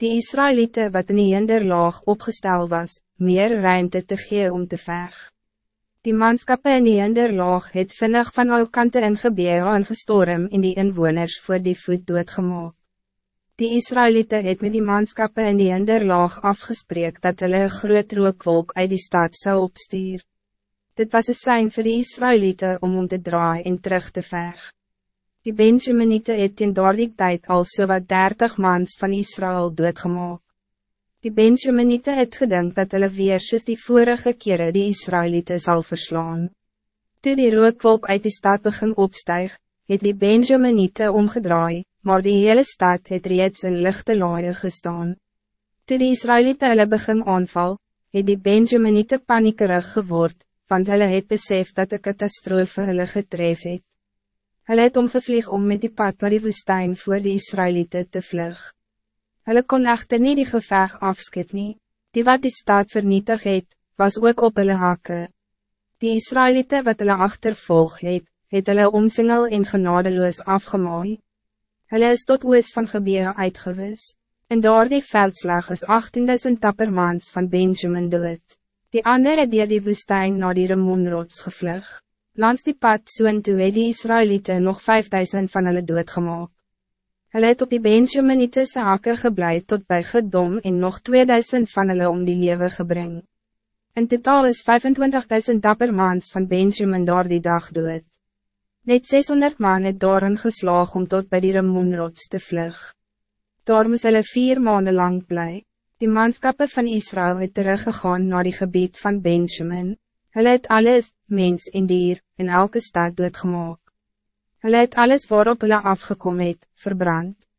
Die Israëlieten wat in die hinderlaag opgesteld was, meer ruimte te gee om te veg. Die manskappe in die hinderlaag het vinnig van al kante in gebeur aangestorm en die inwoners voor die voet doodgemaak. Die Israëlieten het met die manskappe in die hinderlaag afgespreek dat hulle een groot rookwolk uit die stad zou opstuur. Dit was een sein voor die Israëlieten om om te draaien en terug te veg. Die Benjaminite het in daardie tijd al so wat dertig mans van Israël doodgemaak. Die Benjaminite het gedink dat hulle weer soos die vorige kere die Israëlieten zal verslaan. Toen die rookwolk uit die stad begin opstijg, het die Benjaminite omgedraai, maar die hele stad het reeds in lichte laaie gestaan. Toen die Israëlieten hulle begin aanval, het die Benjaminite paniekerig geword, want hulle het besef dat de catastrofe hulle getref het. Hulle het omgevlieg om met die pad naar die woestijn voor de Israëlieten te vlug. Hulle kon echter nie die geveg afskit nie. Die wat die stad vernietig het, was ook op hulle hake. Die Israëlieten wat hulle achtervolg het, het hulle omsingel en genadeloos afgemaai. Hulle is tot oos van gebeur uitgewis. En door die veldslag is 18.000 tappermans van Benjamin dood. Die andere het die woestijn naar die Ramonrots gevlug. Langs die pad soen toe het die Israëlieten nog 5000 van hulle doodgemaak. Hulle het op die Benjaminite se hakke geblei tot bij Gedom en nog 2000 van hulle om die lewe gebring. In totaal is 25.000 dappermans van Benjamin door die dag dood. Net 600 man het daarin geslaag om tot bij die Ramonrots te vlug. Daar moes hulle vier maanden lang blij. Die manskappe van Israël het teruggegaan naar die gebied van Benjamin. Hulle het alles, mens en dier, in elke stad doodgemaak. Hulle het alles waarop hulle afgekom het, verbrand.